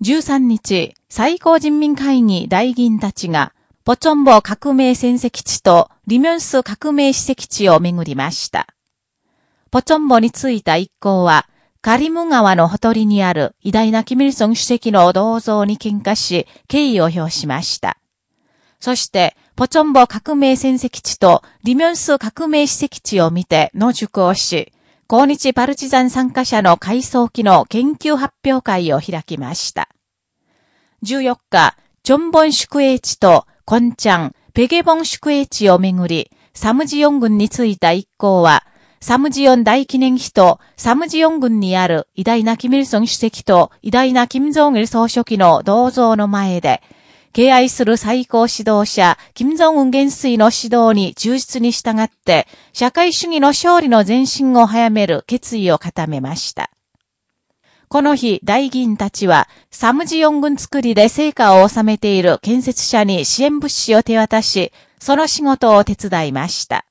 13日、最高人民会議大議員たちが、ポチョンボ革命戦績地とリミョンス革命史跡地を巡りました。ポチョンボに着いた一行は、カリム川のほとりにある偉大なキミルソン主席の銅像に喧嘩し、敬意を表しました。そして、ポチョンボ革命戦績地とリミョンス革命史跡地を見て野宿をし、抗日パルチザン参加者の改装機の研究発表会を開きました。14日、チョンボン宿営地とコンチャン、ペゲボン宿営地をめぐり、サムジヨン軍についた一行は、サムジヨン大記念碑とサムジヨン軍にある偉大なキミルソン主席と偉大なキム・ジョンイル総書記の銅像の前で、敬愛する最高指導者、金正恩元帥の指導に忠実に従って、社会主義の勝利の前進を早める決意を固めました。この日、大議員たちは、サムジヨン軍作りで成果を収めている建設者に支援物資を手渡し、その仕事を手伝いました。